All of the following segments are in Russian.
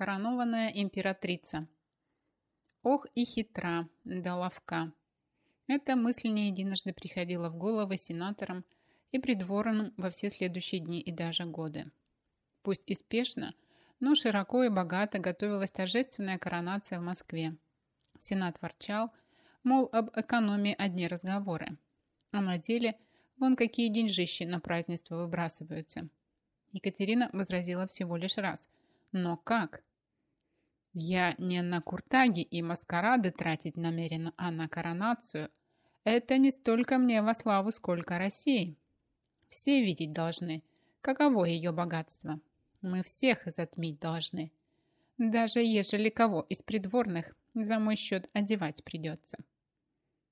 Коронованная императрица. Ох и хитра, да ловка. Эта мысль не единожды приходила в голову сенаторам и придворным во все следующие дни и даже годы. Пусть и спешно, но широко и богато готовилась торжественная коронация в Москве. Сенат ворчал, мол, об экономии одни разговоры. А на деле вон какие деньжищи на празднество выбрасываются. Екатерина возразила всего лишь раз. Но как? Я не на куртаги и маскарады тратить намерена, а на коронацию. Это не столько мне во славу, сколько России. Все видеть должны, каково ее богатство. Мы всех затмить должны. Даже ежели кого из придворных за мой счет одевать придется.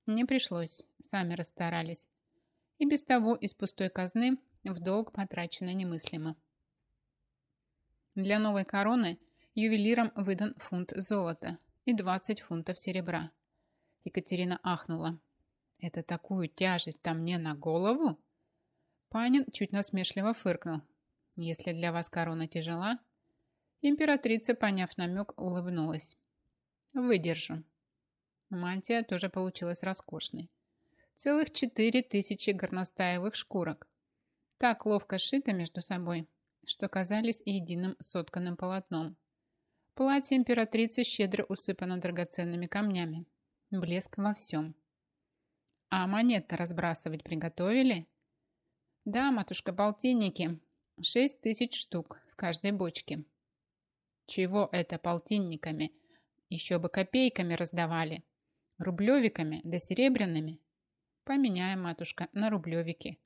Не пришлось, сами расстарались. И без того из пустой казны в долг потрачено немыслимо. Для новой короны ювелирам выдан фунт золота и 20 фунтов серебра. Екатерина ахнула. «Это такую тяжесть там мне на голову?» Панин чуть насмешливо фыркнул. «Если для вас корона тяжела...» Императрица, поняв намек, улыбнулась. «Выдержу». Мантия тоже получилась роскошной. Целых четыре тысячи горностаевых шкурок. Так ловко сшито между собой, что казались единым сотканным полотном. Платье императрицы щедро усыпано драгоценными камнями. Блеск во всем. А монеты разбрасывать приготовили? Да, матушка, полтинники. Шесть тысяч штук в каждой бочке. Чего это полтинниками? Еще бы копейками раздавали. Рублевиками да серебряными. Поменяем, матушка, на рублевики.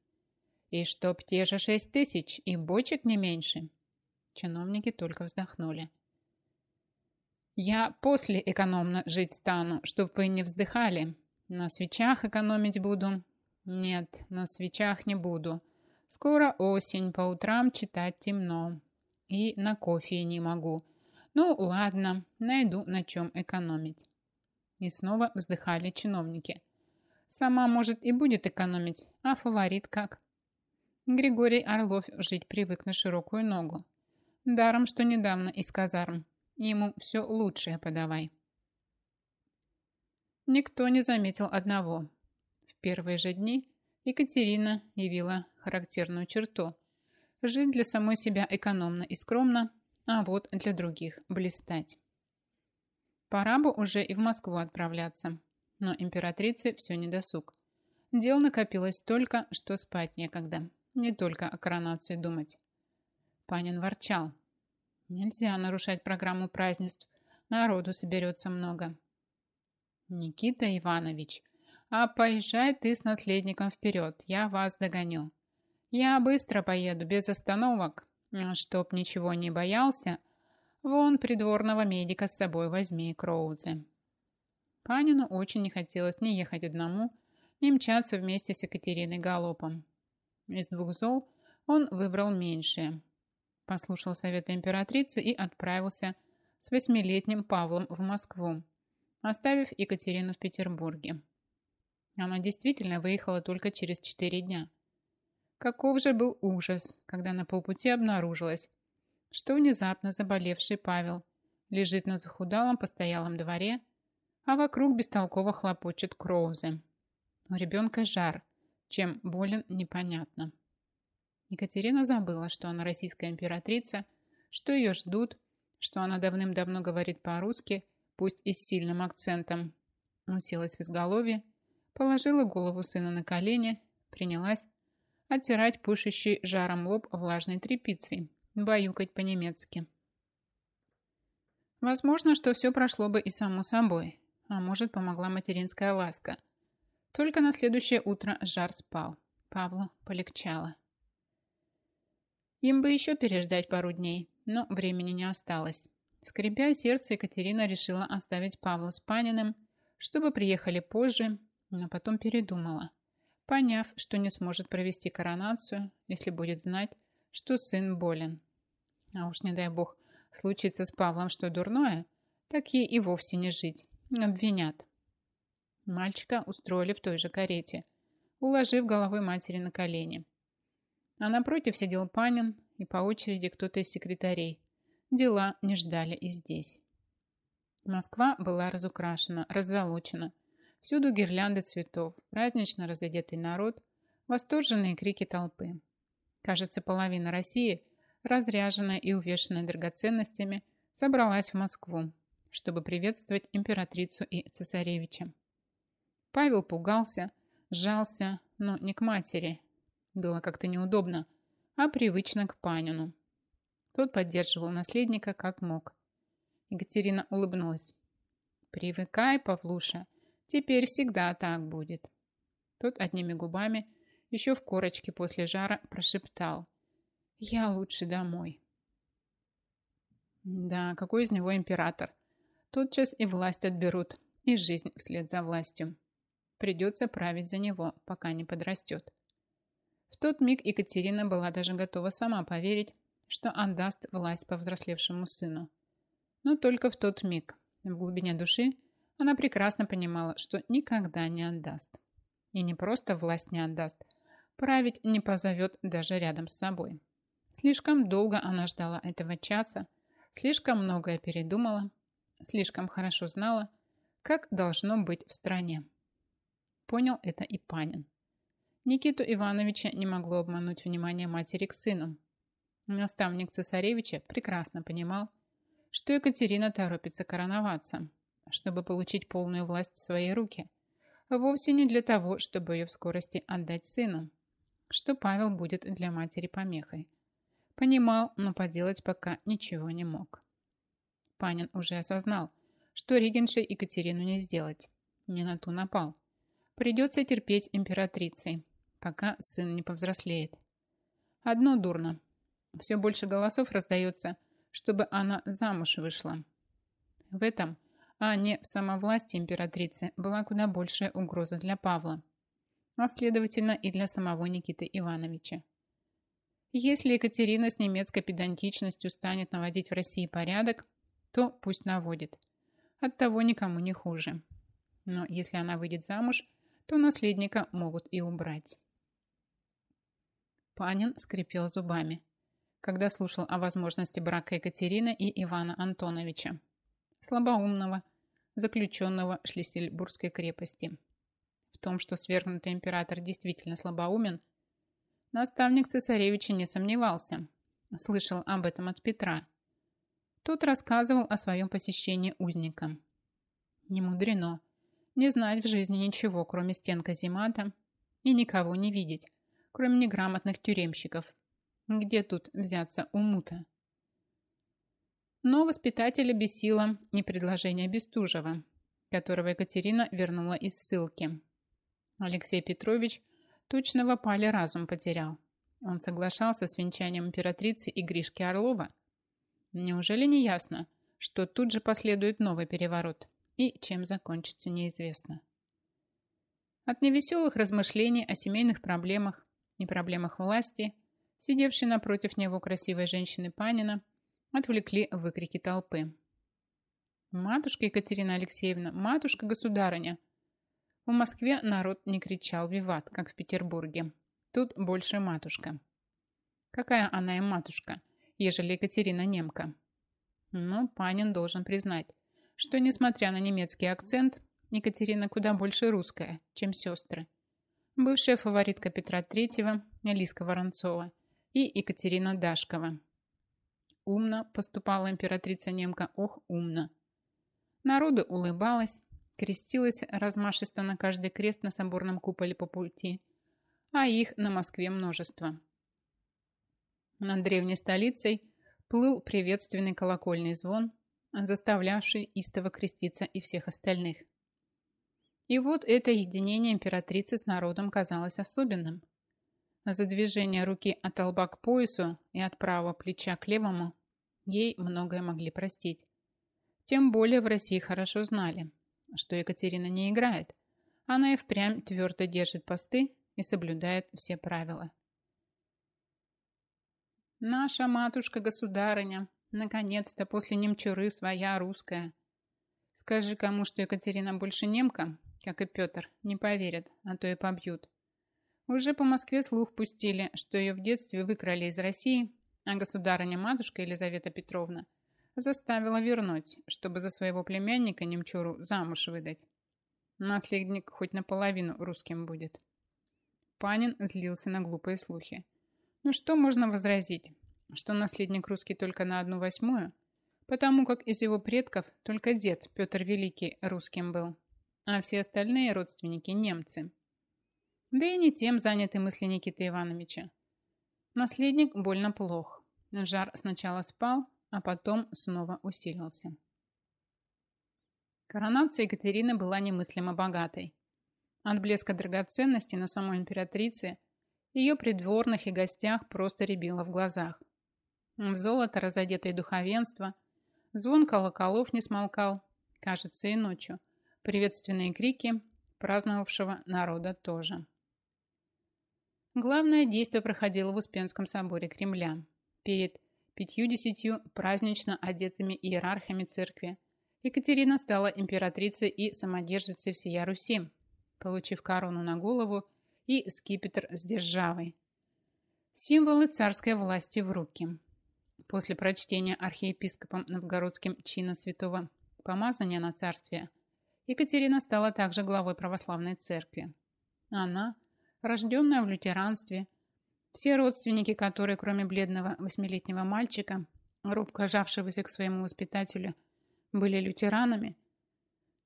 И чтоб те же шесть тысяч и бочек не меньше. Чиновники только вздохнули. Я после экономно жить стану, чтоб вы не вздыхали. На свечах экономить буду. Нет, на свечах не буду. Скоро осень, по утрам читать темно. И на кофе не могу. Ну, ладно, найду на чем экономить. И снова вздыхали чиновники. Сама, может, и будет экономить, а фаворит как? Григорий Орлов жить привык на широкую ногу. Даром, что недавно из казарм. Ему все лучшее подавай. Никто не заметил одного. В первые же дни Екатерина явила характерную черту. Жить для самой себя экономно и скромно, а вот для других блистать. Пора бы уже и в Москву отправляться, но императрице все не досуг. Дел накопилось столько, что спать некогда, не только о коронации думать. Панин ворчал, Нельзя нарушать программу празднеств. Народу соберется много. Никита Иванович, а поезжай ты с наследником вперед, я вас догоню. Я быстро поеду, без остановок. А чтоб ничего не боялся, вон придворного медика с собой возьми, Кроудзе. Панину очень не хотелось ни ехать одному, ни мчаться вместе с Екатериной галопом. Из двух зол он выбрал меньшее, послушал совета императрицы и отправился с восьмилетним Павлом в Москву, оставив Екатерину в Петербурге. Она действительно выехала только через четыре дня. Каков же был ужас, когда на полпути обнаружилось, что внезапно заболевший Павел лежит на захудалом постоялом дворе, а вокруг бестолково хлопочет Кроузе. У ребенка жар, чем болен непонятно. Екатерина забыла, что она российская императрица, что ее ждут, что она давным-давно говорит по-русски, пусть и с сильным акцентом. Уселась в изголовье, положила голову сына на колени, принялась оттирать пышущий жаром лоб влажной тряпицей, баюкать по-немецки. Возможно, что все прошло бы и само собой, а может, помогла материнская ласка. Только на следующее утро жар спал. Павлу полегчало. Им бы еще переждать пару дней, но времени не осталось. Скребя сердце, Екатерина решила оставить Павла с Паниным, чтобы приехали позже, но потом передумала, поняв, что не сможет провести коронацию, если будет знать, что сын болен. А уж не дай бог, случится с Павлом что дурное, так ей и вовсе не жить, обвинят. Мальчика устроили в той же карете, уложив головой матери на колени. А напротив сидел Панин и по очереди кто-то из секретарей. дела не ждали и здесь. Москва была разукрашена, раззолочена. Всюду гирлянды цветов, празднично разодетый народ, восторженные крики толпы. Кажется, половина России, разряженная и увешанная драгоценностями, собралась в Москву, чтобы приветствовать императрицу и цесаревича. Павел пугался, сжался, но не к матери. Было как-то неудобно, а привычно к Панину. Тот поддерживал наследника как мог. Екатерина улыбнулась. «Привыкай, Павлуша, теперь всегда так будет». Тот одними губами, еще в корочке после жара, прошептал. «Я лучше домой». Да, какой из него император? Тотчас и власть отберут, и жизнь вслед за властью. Придется править за него, пока не подрастет. Тот миг Екатерина была даже готова сама поверить, что отдаст власть повзрослевшему сыну. Но только в тот миг, в глубине души, она прекрасно понимала, что никогда не отдаст. И не просто власть не отдаст, править не позовет даже рядом с собой. Слишком долго она ждала этого часа, слишком многое передумала, слишком хорошо знала, как должно быть в стране. Понял это и Панин. Никиту Ивановича не могло обмануть внимание матери к сыну, Наставник цесаревича прекрасно понимал, что Екатерина торопится короноваться, чтобы получить полную власть в свои руки, вовсе не для того, чтобы ее в скорости отдать сыну, что Павел будет для матери помехой. Понимал, но поделать пока ничего не мог. Панин уже осознал, что регеншей Екатерину не сделать, не на ту напал. Придется терпеть императрицей, пока сын не повзрослеет. Одно дурно, все больше голосов раздается, чтобы она замуж вышла. В этом, а не в самовластии императрицы, была куда большая угроза для Павла, а следовательно и для самого Никиты Ивановича. Если Екатерина с немецкой педантичностью станет наводить в России порядок, то пусть наводит. Оттого никому не хуже. Но если она выйдет замуж, то наследника могут и убрать. Панин скрипел зубами когда слушал о возможности брака Екатерины и Ивана Антоновича, слабоумного, заключенного Шлиссельбургской крепости. В том, что свергнутый император действительно слабоумен, наставник цесаревича не сомневался. Слышал об этом от Петра. Тот рассказывал о своем посещении узника. Не мудрено. Не знать в жизни ничего, кроме стен каземата, и никого не видеть, кроме неграмотных тюремщиков, где тут взяться уму-то? Но воспитателя бесило не предложение Бестужева, которого Екатерина вернула из ссылки. Алексей Петрович точно в опале разум потерял. Он соглашался с венчанием императрицы и Гришки Орлова. Неужели не ясно, что тут же последует новый переворот, и чем закончится неизвестно. От невеселых размышлений о семейных проблемах и проблемах власти сидевшей напротив него красивой женщины Панина, отвлекли выкрики толпы. «Матушка Екатерина Алексеевна! Матушка-государыня!» В Москве народ не кричал «Виват», как в Петербурге. Тут больше матушка. Какая она им матушка, ежели Екатерина немка? Но Панин должен признать, что, несмотря на немецкий акцент, Екатерина куда больше русская, чем сестры. Бывшая фаворитка Петра III, Алиска Воронцова – и Екатерина Дашкова. Умно поступала императрица немка, ох, умно. Народу улыбалась, крестилась размашисто на каждый крест на соборном куполе по пути, а их на Москве множество. Над древней столицей плыл приветственный колокольный звон, заставлявший истово креститься и всех остальных. И вот это единение императрицы с народом казалось особенным. За движение руки от лба к поясу и от правого плеча к левому ей многое могли простить. Тем более в России хорошо знали, что Екатерина не играет. Она и впрямь твердо держит посты и соблюдает все правила. Наша матушка-государыня, наконец-то после немчуры своя русская. Скажи кому, что Екатерина больше немка, как и Петр, не поверят, а то и побьют. Уже по Москве слух пустили, что ее в детстве выкрали из России а государыня-матушка Елизавета Петровна заставила вернуть, чтобы за своего племянника немчуру замуж выдать. Наследник хоть наполовину русским будет. Панин злился на глупые слухи. Ну что можно возразить? Что наследник русский только на одну восьмую? Потому как из его предков только дед Петр Великий русским был, а все остальные родственники немцы. Да и не тем заняты мысли Никиты Ивановича. Наследник больно плох. Жар сначала спал, а потом снова усилился. Коронация Екатерины была немыслимо богатой. От блеска драгоценностей на самой императрице ее придворных и гостях просто рябило в глазах. В золото разодетое духовенство, звон колоколов не смолкал, кажется, и ночью. Приветственные крики праздновавшего народа тоже. Главное действие проходило в Успенском соборе Кремля перед пятью-десятью празднично одетыми иерархами церкви. Екатерина стала императрицей и самодержицей всея Руси, получив корону на голову и скипетр с державой. Символы царской власти в руки. После прочтения архиепископом новгородским чина святого помазания на царствие, Екатерина стала также главой православной церкви. Она, рожденная в лютеранстве, все родственники, которые, кроме бледного восьмилетнего мальчика, робко жавшегося к своему воспитателю, были лютеранами,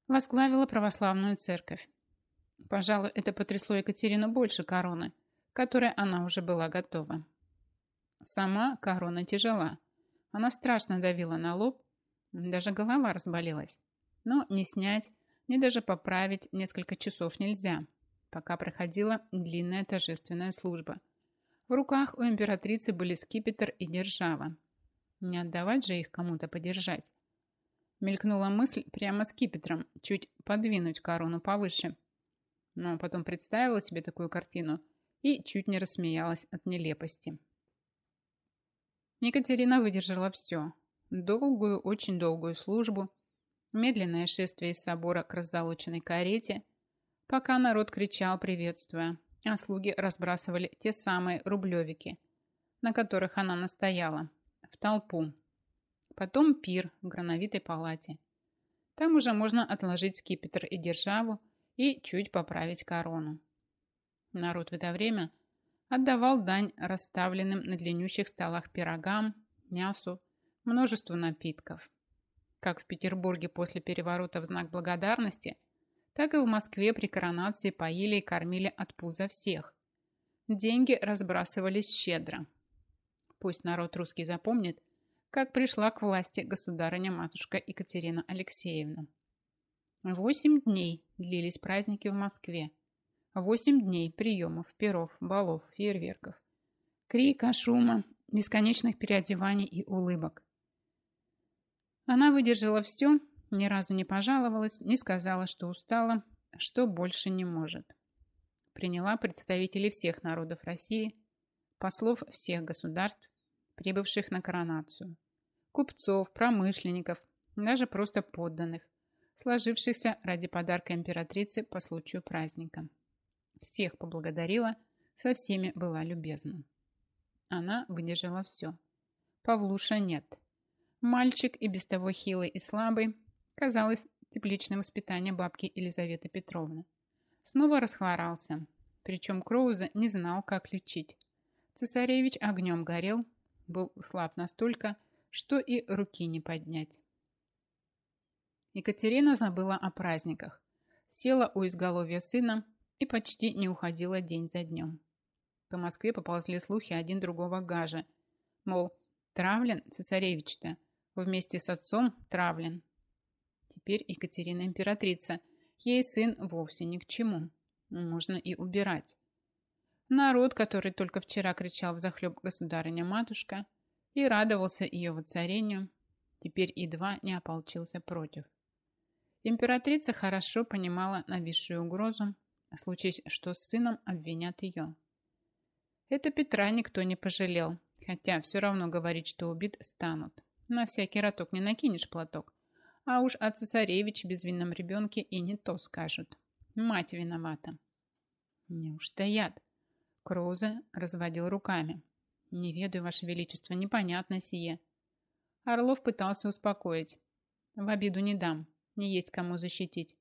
возглавила православную церковь. Пожалуй, это потрясло Екатерину больше короны, которой она уже была готова. Сама корона тяжела. Она страшно давила на лоб, даже голова разболелась. Но не снять, ни даже поправить несколько часов нельзя, пока проходила длинная торжественная служба. В руках у императрицы были скипетр и держава. Не отдавать же их кому-то подержать. Мелькнула мысль прямо скипетром, чуть подвинуть корону повыше – но потом представила себе такую картину и чуть не рассмеялась от нелепости. Екатерина выдержала все. Долгую, очень долгую службу, медленное шествие из собора к раззолоченной карете, пока народ кричал, приветствуя, а слуги разбрасывали те самые рублевики, на которых она настояла, в толпу. Потом пир в грановитой палате. Там уже можно отложить скипетр и державу, и чуть поправить корону. Народ в это время отдавал дань расставленным на длиннющих столах пирогам, мясу, множеству напитков. Как в Петербурге после переворота в знак благодарности, так и в Москве при коронации поили и кормили от пуза всех. Деньги разбрасывались щедро. Пусть народ русский запомнит, как пришла к власти государыня-матушка Екатерина Алексеевна. Восемь дней длились праздники в Москве. Восемь дней приемов, перов, балов, фейерверков. Крика, шума, бесконечных переодеваний и улыбок. Она выдержала все, ни разу не пожаловалась, не сказала, что устала, что больше не может. Приняла представителей всех народов России, послов всех государств, прибывших на коронацию, купцов, промышленников, даже просто подданных, сложившихся ради подарка императрицы по случаю праздника. Всех поблагодарила, со всеми была любезна. Она выдержала все. Павлуша нет. Мальчик и без того хилый и слабый, казалось, тепличное воспитание бабки Елизаветы Петровны. Снова расхворался, причем Кроуза не знал, как лечить. Цесаревич огнем горел, был слаб настолько, что и руки не поднять. Екатерина забыла о праздниках, села у изголовья сына и почти не уходила день за днем. По Москве поползли слухи один другого гажа. Мол, травлен цесаревич-то, вместе с отцом травлен. Теперь Екатерина императрица, ей сын вовсе ни к чему. Можно и убирать. Народ, который только вчера кричал в захлеб государыня-матушка и радовался ее воцарению, теперь едва не ополчился против. Императрица хорошо понимала нависшую угрозу, случись, что с сыном обвинят ее. Это Петра никто не пожалел, хотя все равно говорить, что убит, станут. На всякий роток не накинешь платок. А уж о цесаревиче безвинном ребенке и не то скажут. Мать виновата. Неужто яд? Кроузе разводил руками. Не ведаю, Ваше Величество, непонятно сие. Орлов пытался успокоить. В обиду не дам, не есть кому защитить.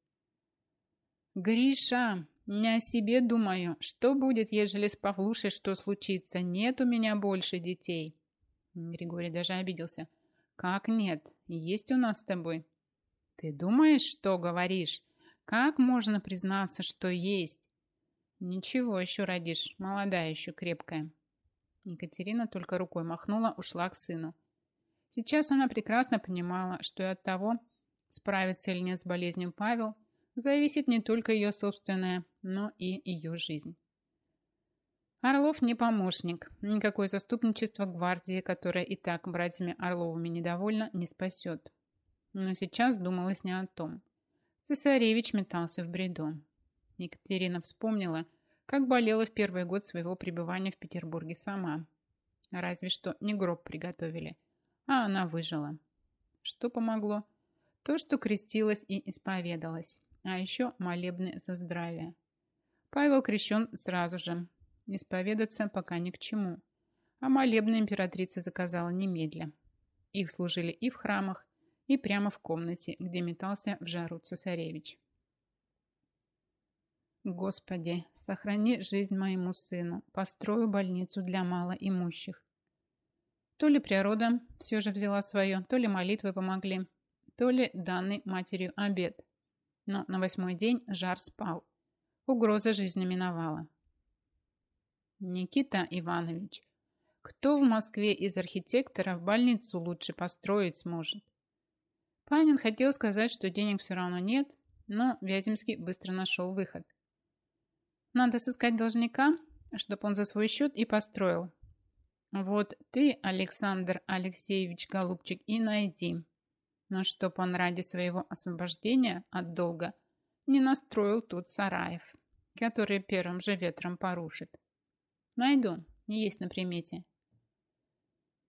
Гриша, не о себе думаю. Что будет, ежели с Павлушей что случится? Нет у меня больше детей. Григорий даже обиделся. Как нет? Есть у нас с тобой. Ты думаешь, что говоришь? Как можно признаться, что есть? Ничего еще родишь, молодая еще, крепкая. Екатерина только рукой махнула, ушла к сыну. Сейчас она прекрасно понимала, что и от того, справится или нет с болезнью Павел, зависит не только ее собственная, но и ее жизнь. Орлов не помощник. Никакое заступничество гвардии, которая и так братьями Орловыми недовольна, не спасет. Но сейчас думалось не о том. Цесаревич метался в бреду. Екатерина вспомнила, как болела в первый год своего пребывания в Петербурге сама. Разве что не гроб приготовили, а она выжила. Что помогло? То, что крестилась и исповедалась, а еще молебны за здравие. Павел крещен сразу же. Исповедаться пока ни к чему. А молебны императрица заказала немедля. Их служили и в храмах, и прямо в комнате, где метался в жару цесаревич. Господи, сохрани жизнь моему сыну, построю больницу для малоимущих. То ли природа все же взяла свое, то ли молитвы помогли, то ли данный матерью обед. Но на восьмой день жар спал. Угроза жизни миновала. Никита Иванович, кто в Москве из архитекторов больницу лучше построить сможет? Панин хотел сказать, что денег все равно нет, но Вяземский быстро нашел выход. Надо сыскать должника, чтобы он за свой счет и построил. Вот ты, Александр Алексеевич Голубчик, и найди. Но чтоб он ради своего освобождения от долга не настроил тут сараев, которые первым же ветром порушит. Найду, не есть на примете.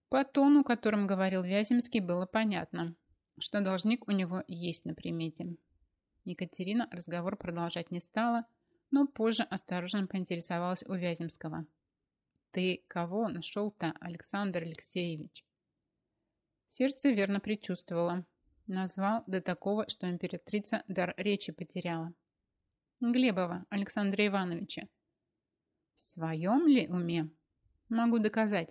По тону, которым говорил Вяземский, было понятно, что должник у него есть на примете. Екатерина разговор продолжать не стала, но позже осторожно поинтересовалась у Вяземского. «Ты кого нашел-то, Александр Алексеевич?» Сердце верно предчувствовало. Назвал до такого, что императрица дар речи потеряла. «Глебова Александра Ивановича». «В своем ли уме?» «Могу доказать.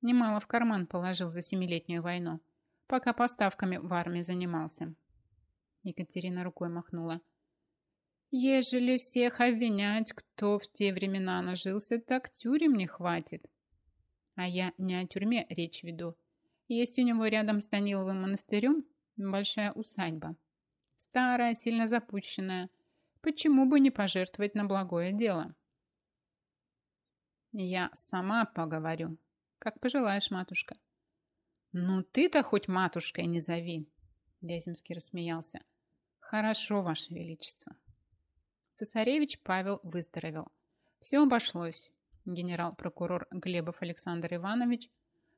Немало в карман положил за семилетнюю войну, пока поставками в армии занимался». Екатерина рукой махнула. Ежели всех обвинять, кто в те времена нажился, так тюрем не хватит. А я не о тюрьме речь веду. Есть у него рядом с Даниловым монастырем большая усадьба. Старая, сильно запущенная. Почему бы не пожертвовать на благое дело? Я сама поговорю. Как пожелаешь, матушка. Ну ты-то хоть матушкой не зови. Вяземский рассмеялся. Хорошо, ваше величество. Цесаревич Павел выздоровел. Все обошлось. Генерал-прокурор Глебов Александр Иванович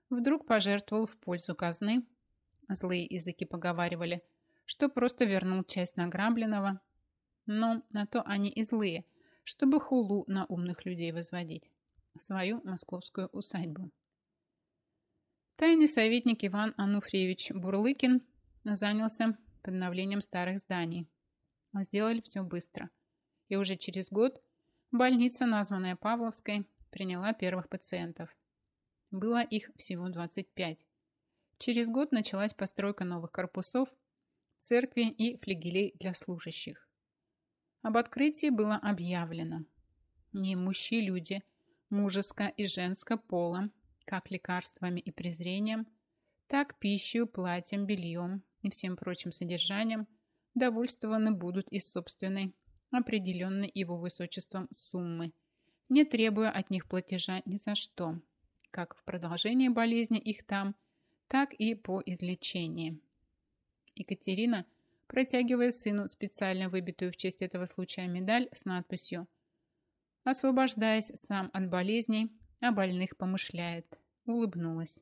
вдруг пожертвовал в пользу казны. Злые языки поговаривали, что просто вернул часть награбленного. Но на то они и злые, чтобы хулу на умных людей возводить. Свою московскую усадьбу. Тайный советник Иван Ануфриевич Бурлыкин занялся подновлением старых зданий. Сделали все быстро – и уже через год больница, названная Павловской, приняла первых пациентов. Было их всего 25. Через год началась постройка новых корпусов, церкви и флигелей для служащих. Об открытии было объявлено. Неимущие люди, мужеско и женско пола, как лекарствами и презрением, так пищей, платьем, бельем и всем прочим содержанием довольствованы будут из собственной определенной его высочеством суммы, не требуя от них платежа ни за что, как в продолжении болезни их там, так и по излечении. Екатерина, протягивая сыну специально выбитую в честь этого случая медаль с надписью «Освобождаясь сам от болезней, о больных помышляет», улыбнулась.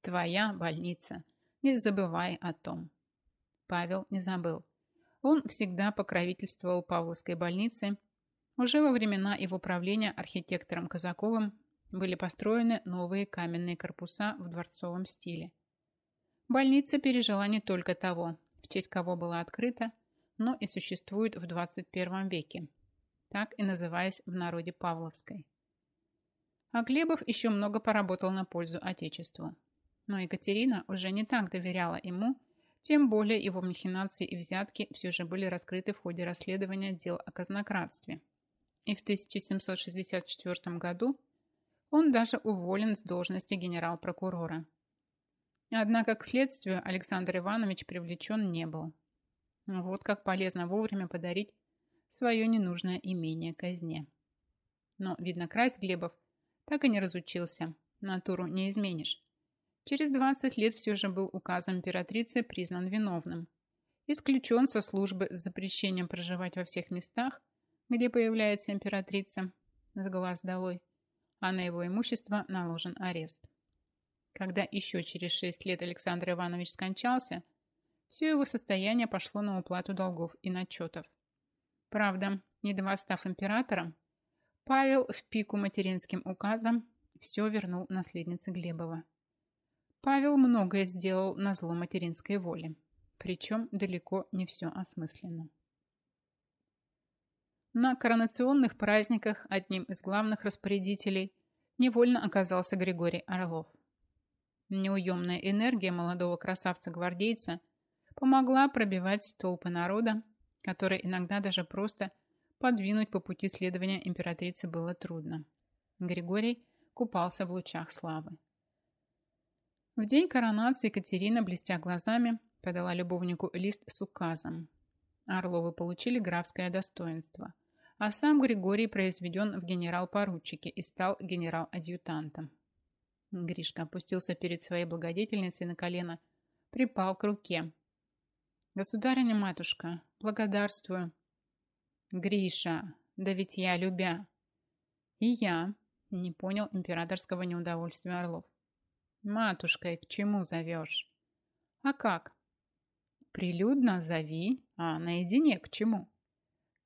«Твоя больница. Не забывай о том». Павел не забыл. Он всегда покровительствовал Павловской больнице. Уже во времена его правления архитектором Казаковым были построены новые каменные корпуса в дворцовом стиле. Больница пережила не только того, в честь кого была открыта, но и существует в 21 веке, так и называясь в народе Павловской. А Глебов еще много поработал на пользу Отечеству. Но Екатерина уже не так доверяла ему, тем более его махинации и взятки все же были раскрыты в ходе расследования дел о казнократстве. И в 1764 году он даже уволен с должности генерал-прокурора. Однако к следствию Александр Иванович привлечен не был. Вот как полезно вовремя подарить свое ненужное имение казне. Но, видно, красть Глебов так и не разучился. Натуру не изменишь. Через 20 лет все же был указом императрицы признан виновным. Исключен со службы с запрещением проживать во всех местах, где появляется императрица, с глаз долой, а на его имущество наложен арест. Когда еще через 6 лет Александр Иванович скончался, все его состояние пошло на уплату долгов и начетов. Правда, едва став императором, Павел в пику материнским указом все вернул наследнице Глебова. Павел многое сделал на зло материнской воле, причем далеко не все осмысленно. На коронационных праздниках одним из главных распорядителей невольно оказался Григорий Орлов. Неуемная энергия молодого красавца-гвардейца помогла пробивать толпы народа, которые иногда даже просто подвинуть по пути следования императрицы было трудно. Григорий купался в лучах славы. В день коронации Екатерина, блестя глазами, подала любовнику лист с указом. Орловы получили графское достоинство, а сам Григорий произведен в генерал-поручике и стал генерал-адъютантом. Гришка опустился перед своей благодетельницей на колено, припал к руке. «Государыня-матушка, благодарствую». «Гриша, да ведь я любя». «И я», — не понял императорского неудовольствия Орлов. Матушкой к чему зовешь? А как? Прилюдно зови, а наедине к чему?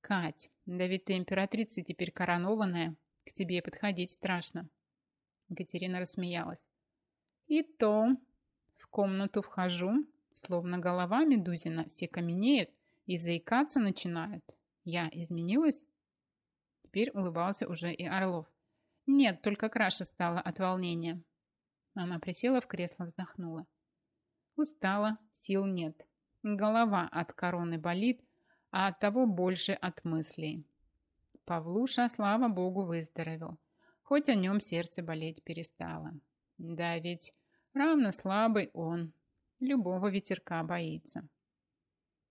Кать, да ведь ты императрица теперь коронованная, к тебе подходить страшно. Екатерина рассмеялась. И то в комнату вхожу, словно голова Медузина, все каменеют и заикаться начинают. Я изменилась? Теперь улыбался уже и Орлов. Нет, только краше стало от волнения. Она присела в кресло, вздохнула. Устала, сил нет. Голова от короны болит, а от того больше от мыслей. Павлуша, слава богу, выздоровел. Хоть о нем сердце болеть перестало. Да ведь равно слабый он. Любого ветерка боится.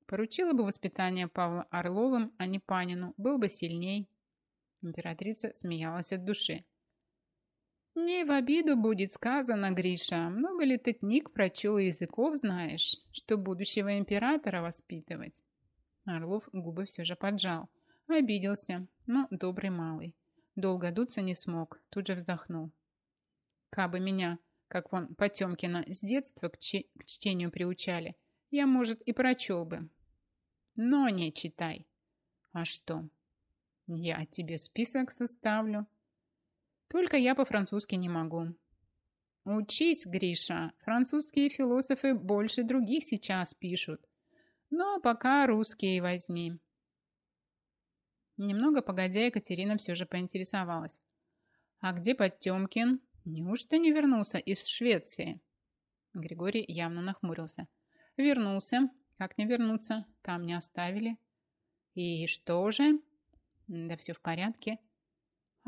Поручила бы воспитание Павла Орловым, а не Панину, был бы сильней. Императрица смеялась от души. «Не в обиду будет сказано, Гриша. Много ли ты книг прочел и языков знаешь, что будущего императора воспитывать?» Орлов губы все же поджал. Обиделся, но добрый малый. Долго дуться не смог, тут же вздохнул. «Кабы меня, как вон Потемкина, с детства к, ч к чтению приучали, я, может, и прочел бы. Но не читай. А что? Я тебе список составлю». Только я по-французски не могу. Учись, Гриша. Французские философы больше других сейчас пишут. Но пока русские возьми. Немного погодя, Екатерина все же поинтересовалась. А где Потемкин? Неужто не вернулся из Швеции? Григорий явно нахмурился. Вернулся. Как не вернуться? Там не оставили. И что же? Да все в порядке.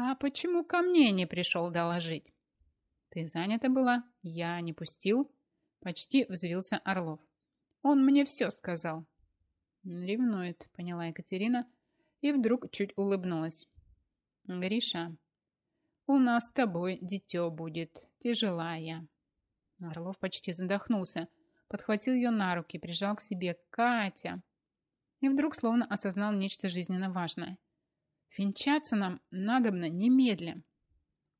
«А почему ко мне не пришел доложить?» «Ты занята была? Я не пустил?» Почти взвился Орлов. «Он мне все сказал». «Ревнует», поняла Екатерина и вдруг чуть улыбнулась. «Гриша, у нас с тобой дитё будет, тяжела я». Орлов почти задохнулся, подхватил ее на руки, прижал к себе. «Катя!» И вдруг словно осознал нечто жизненно важное – Венчаться нам надобно немедля.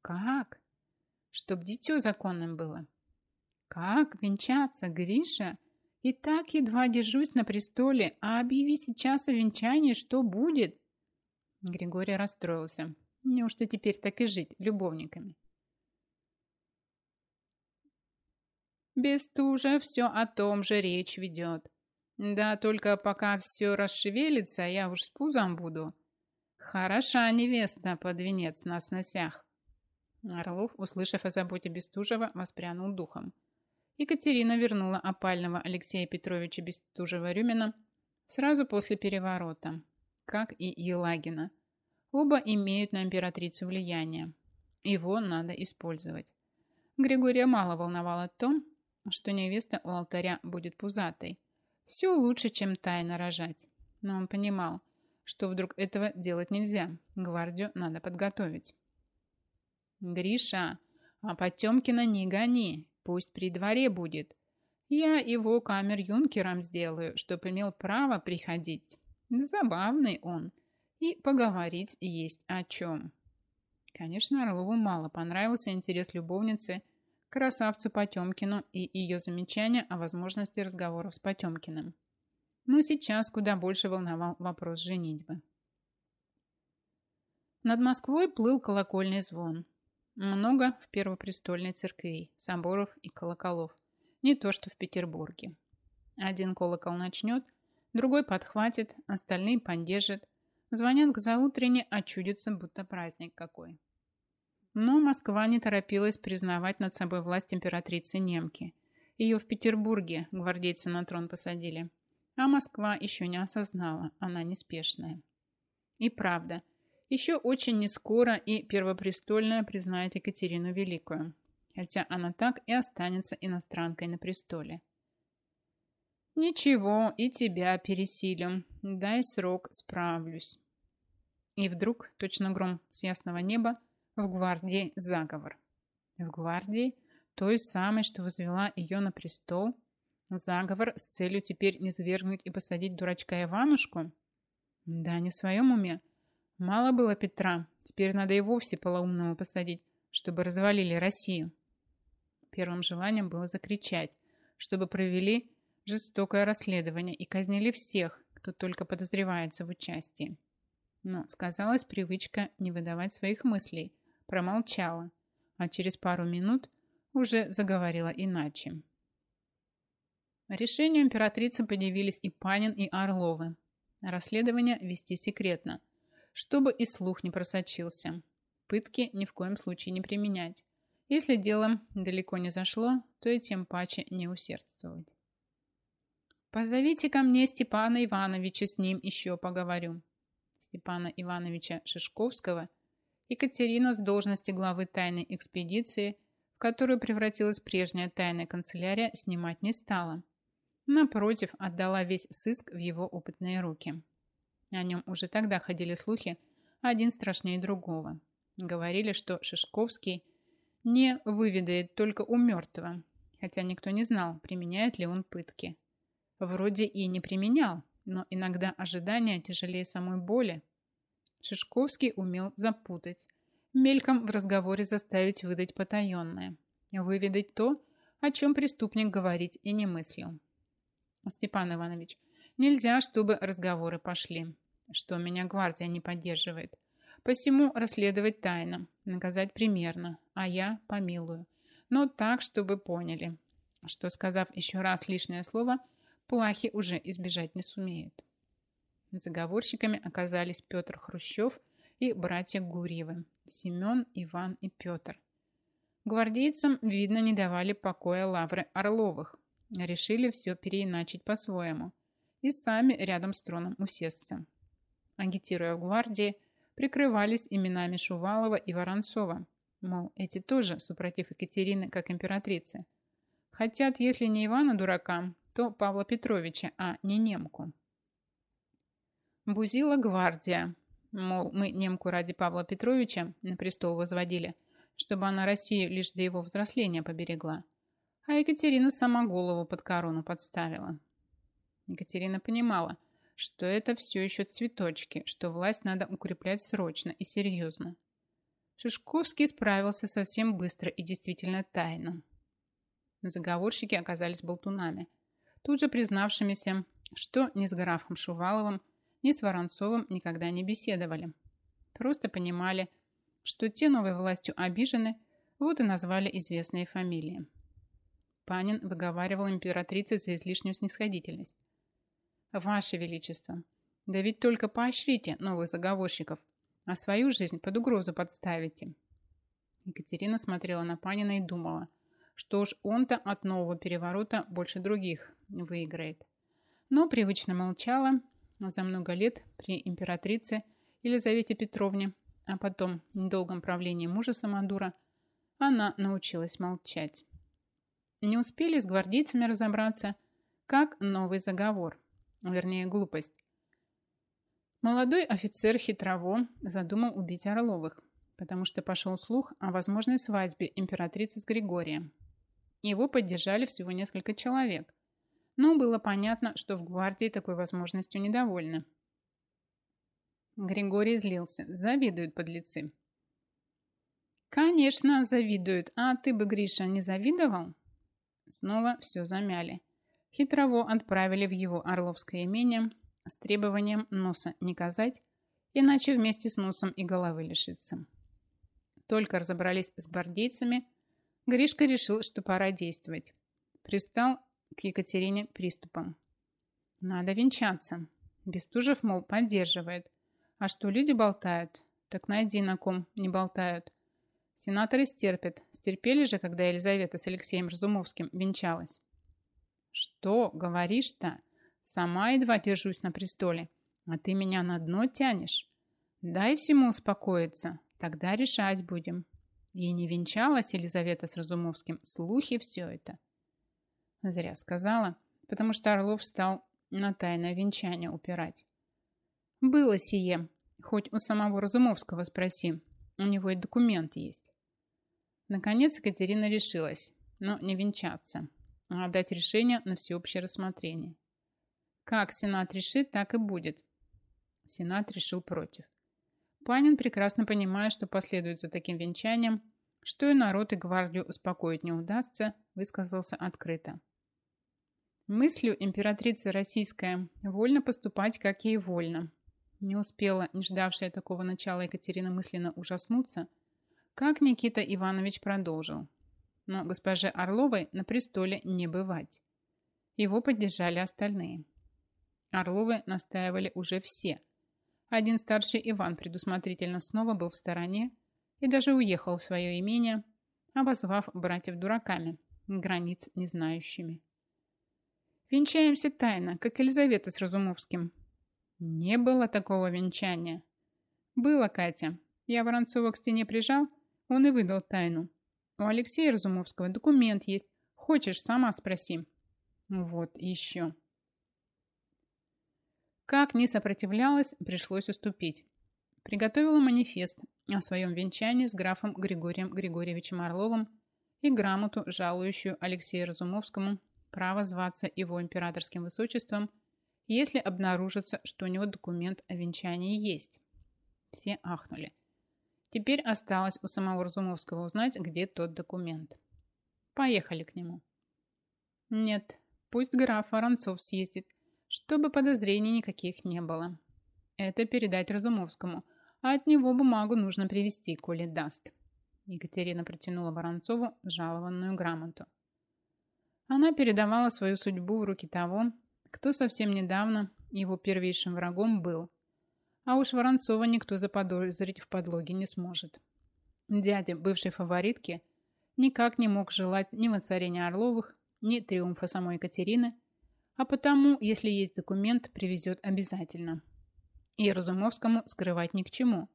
Как? Чтоб дитё законным было. Как венчаться, Гриша? И так едва держусь на престоле, а объяви сейчас о венчании, что будет? Григорий расстроился. Неужто теперь так и жить любовниками? Бестужев все о том же речь ведет. Да только пока все расшевелится, я уж с пузом буду. Хороша невеста под венец на сносях. Орлов, услышав о заботе Бестужева, воспрянул духом. Екатерина вернула опального Алексея Петровича Бестужева-Рюмина сразу после переворота, как и Елагина. Оба имеют на императрицу влияние. Его надо использовать. Григория мало волновало то, что невеста у алтаря будет пузатой. Все лучше, чем тайно рожать. Но он понимал, что вдруг этого делать нельзя. Гвардию надо подготовить. «Гриша, а Потемкина не гони, пусть при дворе будет. Я его камер-юнкером сделаю, чтоб имел право приходить. Забавный он, и поговорить есть о чем». Конечно, Орлову мало понравился интерес любовницы красавцу Потемкину и ее замечания о возможности разговоров с Потемкиным. Но сейчас куда больше волновал вопрос женитьбы. Над Москвой плыл колокольный звон. Много в Первопрестольной церкви, соборов и колоколов. Не то, что в Петербурге. Один колокол начнет, другой подхватит, остальные поддержат. Звонят к заутренне, а чудится, будто праздник какой. Но Москва не торопилась признавать над собой власть императрицы немки. Ее в Петербурге гвардейцы на трон посадили. А Москва еще не осознала, она неспешная. И правда, еще очень нескоро и Первопрестольная признает Екатерину Великую, хотя она так и останется иностранкой на престоле. «Ничего, и тебя пересилим. Дай срок, справлюсь». И вдруг, точно гром с ясного неба, в гвардии заговор. В гвардии, той самой, что возвела ее на престол, заговор с целью теперь не свергнуть и посадить дурачка Иванушку? Да, не в своем уме. Мало было Петра, теперь надо и вовсе полоумного посадить, чтобы развалили Россию. Первым желанием было закричать, чтобы провели жестокое расследование и казнили всех, кто только подозревается в участии. Но сказалась привычка не выдавать своих мыслей, промолчала, а через пару минут уже заговорила иначе. Решению императрицы подивились и Панин, и Орловы. Расследование вести секретно, чтобы и слух не просочился. Пытки ни в коем случае не применять. Если дело далеко не зашло, то и тем паче не усердствовать. «Позовите ко мне Степана Ивановича, с ним еще поговорю». Степана Ивановича Шишковского Екатерина с должности главы тайной экспедиции, в которую превратилась прежняя тайная канцелярия, снимать не стала. Напротив, отдала весь сыск в его опытные руки. О нем уже тогда ходили слухи, один страшнее другого. Говорили, что Шишковский не выведает только у мертвого, хотя никто не знал, применяет ли он пытки. Вроде и не применял, но иногда ожидания тяжелее самой боли. Шишковский умел запутать, мельком в разговоре заставить выдать потаенное, выведать то, о чем преступник говорить и не мыслил. Степан Иванович, нельзя, чтобы разговоры пошли, что меня гвардия не поддерживает. Посему расследовать тайно, наказать примерно, а я помилую. Но так, чтобы поняли, что, сказав еще раз лишнее слово, плахи уже избежать не сумеют. Заговорщиками оказались Петр Хрущев и братья Гурьевы, Семен, Иван и Петр. Гвардейцам, видно, не давали покоя лавры Орловых, решили все переиначить по-своему и сами рядом с троном усесться. Агитируя в гвардии, прикрывались именами Шувалова и Воронцова, мол, эти тоже, супротив Екатерины, как императрицы. Хотят, если не Ивана дурака, то Павла Петровича, а не немку. Бузила гвардия. Мол, мы немку ради Павла Петровича на престол возводили, чтобы она Россию лишь до его взросления поберегла. А Екатерина сама голову под корону подставила. Екатерина понимала, что это все еще цветочки, что власть надо укреплять срочно и серьезно. Шишковский справился совсем быстро и действительно тайно. Заговорщики оказались болтунами, тут же признавшимися, что ни с графом Шуваловым, ни с Воронцовым никогда не беседовали. Просто понимали, что те новой властью обижены, вот и назвали известные фамилии. Панин выговаривал императрице за излишнюю снисходительность. «Ваше Величество, да ведь только поощрите новых заговорщиков, а свою жизнь под угрозу подставите». Екатерина смотрела на Панина и думала, что уж он-то от нового переворота больше других выиграет. Но привычно молчала за много лет при императрице Елизавете Петровне, а потом недолгом правлении мужа Самодура, она научилась молчать. Не успели с гвардейцами разобраться, как новый заговор, вернее глупость. Молодой офицер хитрово задумал убить Орловых, потому что пошел слух о возможной свадьбе императрицы с Григорием. Его поддержали всего несколько человек, но было понятно, что в гвардии такой возможностью недовольны. Григорий злился. Завидуют подлецы. «Конечно, завидуют. А ты бы, Гриша, не завидовал?» Снова все замяли. Хитрово отправили в его Орловское имение с требованием носа не казать, иначе вместе с носом и головы лишиться. Только разобрались с гвардейцами, Гришка решил, что пора действовать. Пристал к Екатерине приступом. Надо венчаться. Бестужев, мол, поддерживает. А что люди болтают, так найди на ком не болтают. Сенаторы стерпят. Стерпели же, когда Елизавета с Алексеем Разумовским венчалась. Что говоришь-то? Сама едва держусь на престоле, а ты меня на дно тянешь. Дай всему успокоиться. Тогда решать будем. И не венчалась Елизавета с Разумовским. Слухи все это. Зря сказала, потому что Орлов стал на тайное венчание упирать. Было сие. Хоть у самого Разумовского спроси. У него и документ есть. Наконец Екатерина решилась, но не венчаться, а дать решение на всеобщее рассмотрение. Как Сенат решит, так и будет. Сенат решил против. Панин, прекрасно понимая, что последует за таким венчанием, что и народ, и гвардию успокоить не удастся, высказался открыто. Мыслью императрица российская вольно поступать, как ей вольно. Не успела, не ждавшая такого начала Екатерина мысленно ужаснуться, как Никита Иванович продолжил. Но госпоже Орловой на престоле не бывать. Его поддержали остальные. Орловы настаивали уже все – один старший Иван предусмотрительно снова был в стороне и даже уехал в свое имение, обозвав братьев дураками, границ не знающими. Венчаемся тайно, как Елизавета с Разумовским. Не было такого венчания. Было, Катя. Я Воронцова к стене прижал, он и выдал тайну. У Алексея Разумовского документ есть. Хочешь, сама спроси. Вот еще. Как ни сопротивлялась, пришлось уступить. Приготовила манифест о своем венчании с графом Григорием Григорьевичем Орловым и грамоту, жалующую Алексею Разумовскому право зваться его императорским высочеством, если обнаружится, что у него документ о венчании есть. Все ахнули. Теперь осталось у самого Разумовского узнать, где тот документ. Поехали к нему. Нет, пусть граф Воронцов съездит, чтобы подозрений никаких не было. Это передать Разумовскому, а от него бумагу нужно привезти, коли даст. Екатерина протянула Воронцову жалованную грамоту. Она передавала свою судьбу в руки того, кто совсем недавно его первейшим врагом был. А уж Воронцова никто заподозрить в подлоге не сможет. Дядя бывшей фаворитки никак не мог желать ни воцарения Орловых, ни триумфа самой Екатерины – а потому, если есть документ, привезет обязательно. И Разумовскому скрывать ни к чему.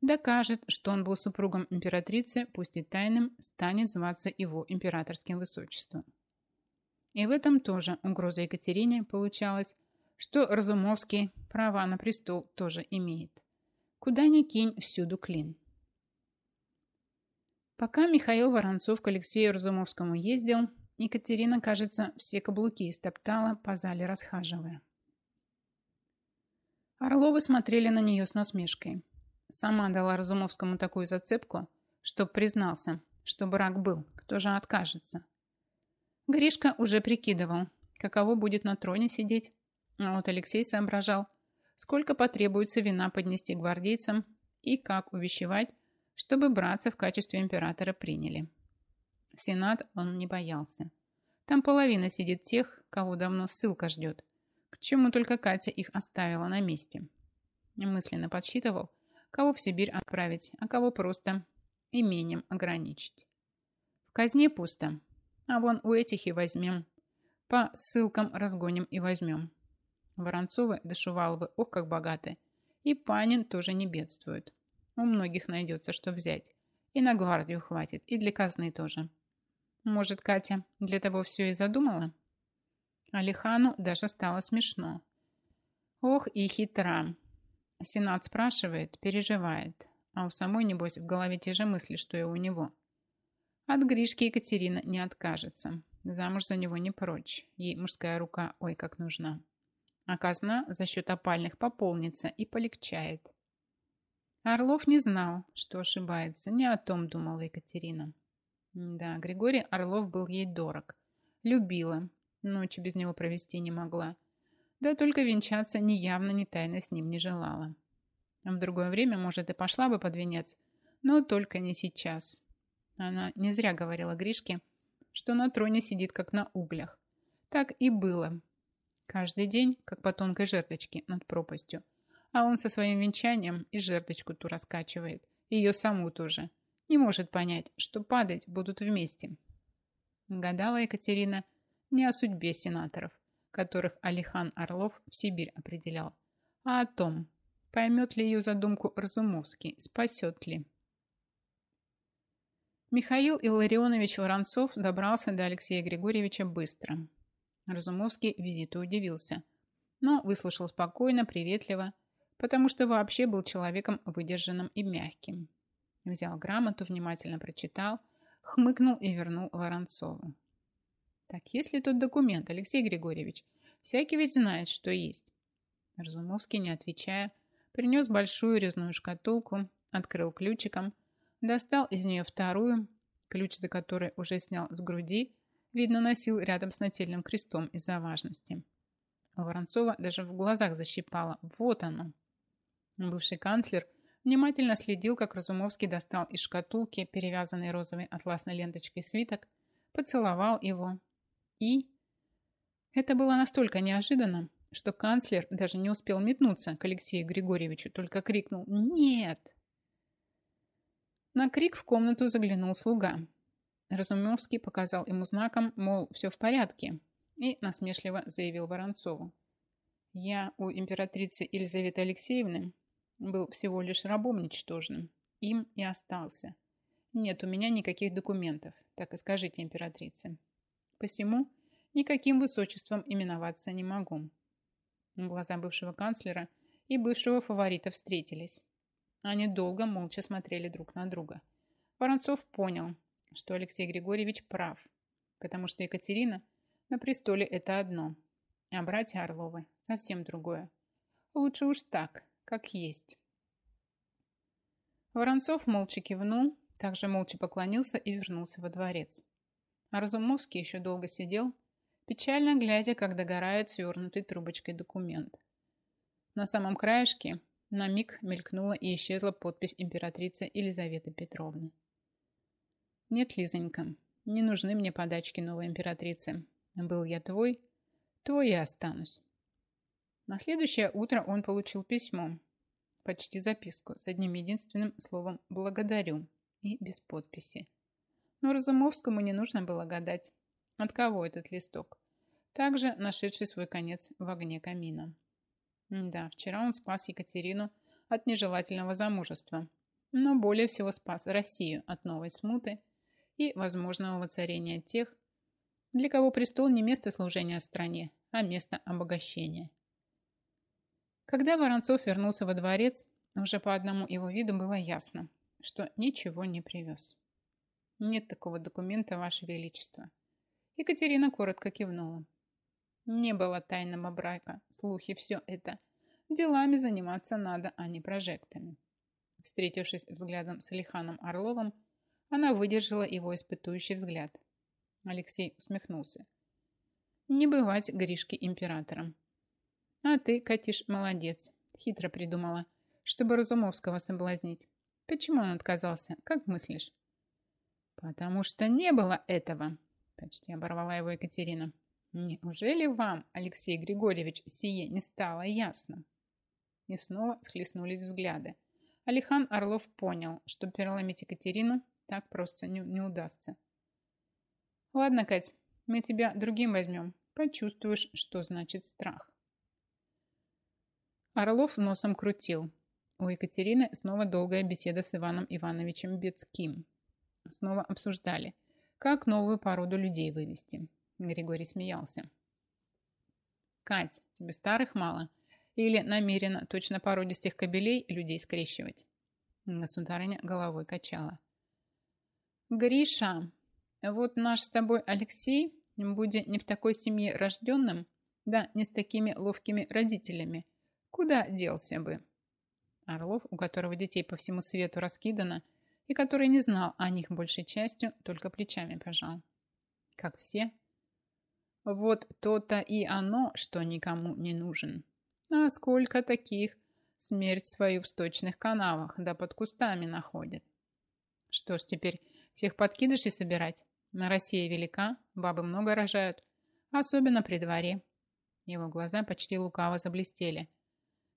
Докажет, что он был супругом императрицы, пусть и тайным, станет зваться его императорским высочеством. И в этом тоже угроза Екатерине получалась, что Разумовский права на престол тоже имеет. Куда ни кинь, всюду клин. Пока Михаил Воронцов к Алексею Разумовскому ездил, Екатерина, кажется, все каблуки истоптала, по зале расхаживая. Орловы смотрели на нее с насмешкой. Сама дала Разумовскому такую зацепку, чтоб признался, что брак был, кто же откажется. Гришка уже прикидывал, каково будет на троне сидеть, а вот Алексей соображал, сколько потребуется вина поднести гвардейцам и как увещевать, чтобы братца в качестве императора приняли. Сенат он не боялся. Там половина сидит тех, кого давно ссылка ждет. К чему только Катя их оставила на месте. Мысленно подсчитывал, кого в Сибирь отправить, а кого просто имением ограничить. В казне пусто, а вон у этих и возьмем. По ссылкам разгоним и возьмем. Воронцовы да Шуваловы, ох, как богаты. И Панин тоже не бедствует. У многих найдется, что взять. И на гвардию хватит, и для казны тоже. Может, Катя для того все и задумала? Алихану даже стало смешно. Ох и хитра. Сенат спрашивает, переживает, а у самой, небось, в голове те же мысли, что и у него. От Гришки Екатерина не откажется. Замуж за него не прочь. Ей мужская рука ой как нужна. А казна за счет опальных пополнится и полегчает. Орлов не знал, что ошибается. Не о том думала Екатерина. Да, Григорий Орлов был ей дорог. Любила. Ночи без него провести не могла. Да только венчаться ни явно, ни тайно с ним не желала. В другое время, может, и пошла бы под венец, но только не сейчас. Она не зря говорила Гришке, что на троне сидит как на углях. Так и было. Каждый день, как по тонкой жердочке над пропастью. А он со своим венчанием и жердочку ту раскачивает. Ее саму тоже. Не может понять, что падать будут вместе. Гадала Екатерина не о судьбе сенаторов, которых Алихан Орлов в Сибирь определял, а о том, поймет ли ее задумку Разумовский, спасет ли. Михаил Илларионович Воронцов добрался до Алексея Григорьевича быстро. Разумовский визиту удивился, но выслушал спокойно, приветливо, потому что вообще был человеком выдержанным и мягким. Взял грамоту, внимательно прочитал, хмыкнул и вернул Воронцову. Так есть ли тот документ, Алексей Григорьевич? Всякий ведь знает, что есть. Разумовский, не отвечая, принес большую резную шкатулку, открыл ключиком, достал из нее вторую, ключ до которой уже снял с груди, видно, носил рядом с нательным крестом из-за важности. У Воронцова даже в глазах защипало. Вот оно. Бывший канцлер внимательно следил, как Разумовский достал из шкатулки, перевязанный розовой атласной ленточкой свиток, поцеловал его. И... Это было настолько неожиданно, что канцлер даже не успел метнуться к Алексею Григорьевичу, только крикнул «Нет!». На крик в комнату заглянул слуга. Разумовский показал ему знаком, мол, все в порядке, и насмешливо заявил Воронцову. «Я у императрицы Елизаветы Алексеевны был всего лишь рабом ничтожным. Им и остался. Нет у меня никаких документов, так и скажите императрице. Посему никаким высочеством именоваться не могу». Глаза бывшего канцлера и бывшего фаворита встретились. Они долго молча смотрели друг на друга. Воронцов понял, что Алексей Григорьевич прав, потому что Екатерина на престоле это одно, а братья Орловы совсем другое. Лучше уж так, как есть. Воронцов молча кивнул, также молча поклонился и вернулся во дворец. А Разумовский еще долго сидел, печально глядя, как догорает свернутый трубочкой документ. На самом краешке на миг мелькнула и исчезла подпись императрицы Елизаветы Петровны. «Нет, Лизонька, не нужны мне подачки новой императрицы. Был я твой, твой и останусь». На следующее утро он получил письмо, почти записку, с одним единственным словом «благодарю» и без подписи. Но Разумовскому не нужно было гадать, от кого этот листок, также нашедший свой конец в огне камина. Да, вчера он спас Екатерину от нежелательного замужества, но более всего спас Россию от новой смуты и возможного воцарения тех, для кого престол не место служения стране, а место обогащения. Когда Воронцов вернулся во дворец, уже по одному его виду было ясно, что ничего не привез. «Нет такого документа, Ваше Величество». Екатерина коротко кивнула. Не было тайного брака, слухи, все это. Делами заниматься надо, а не прожектами. Встретившись взглядом с Алиханом Орловым, она выдержала его испытующий взгляд. Алексей усмехнулся. Не бывать Гришке императором. А ты, Катиш, молодец. Хитро придумала, чтобы Разумовского соблазнить. Почему он отказался? Как мыслишь? Потому что не было этого. Почти оборвала его Екатерина. Неужели вам, Алексей Григорьевич, сие не стало ясно? И снова схлестнулись взгляды. Алихан Орлов понял, что переломить Екатерину так просто не, не удастся. Ладно, Кать, мы тебя другим возьмем. Почувствуешь, что значит страх. Орлов носом крутил. У Екатерины снова долгая беседа с Иваном Ивановичем Бецким. Снова обсуждали, как новую породу людей вывести. Григорий смеялся. «Кать, тебе старых мало? Или намеренно точно породистых кобелей людей скрещивать?» Государыня головой качала. «Гриша, вот наш с тобой Алексей, будя не в такой семье рожденным, да не с такими ловкими родителями, куда делся бы?» Орлов, у которого детей по всему свету раскидано, и который не знал о них большей частью, только плечами пожал. Как все, вот то-то и оно, что никому не нужен. А сколько таких смерть свою в сточных канавах да под кустами находит. Что ж теперь, всех подкидышей собирать? На России велика, бабы много рожают, особенно при дворе. Его глаза почти лукаво заблестели.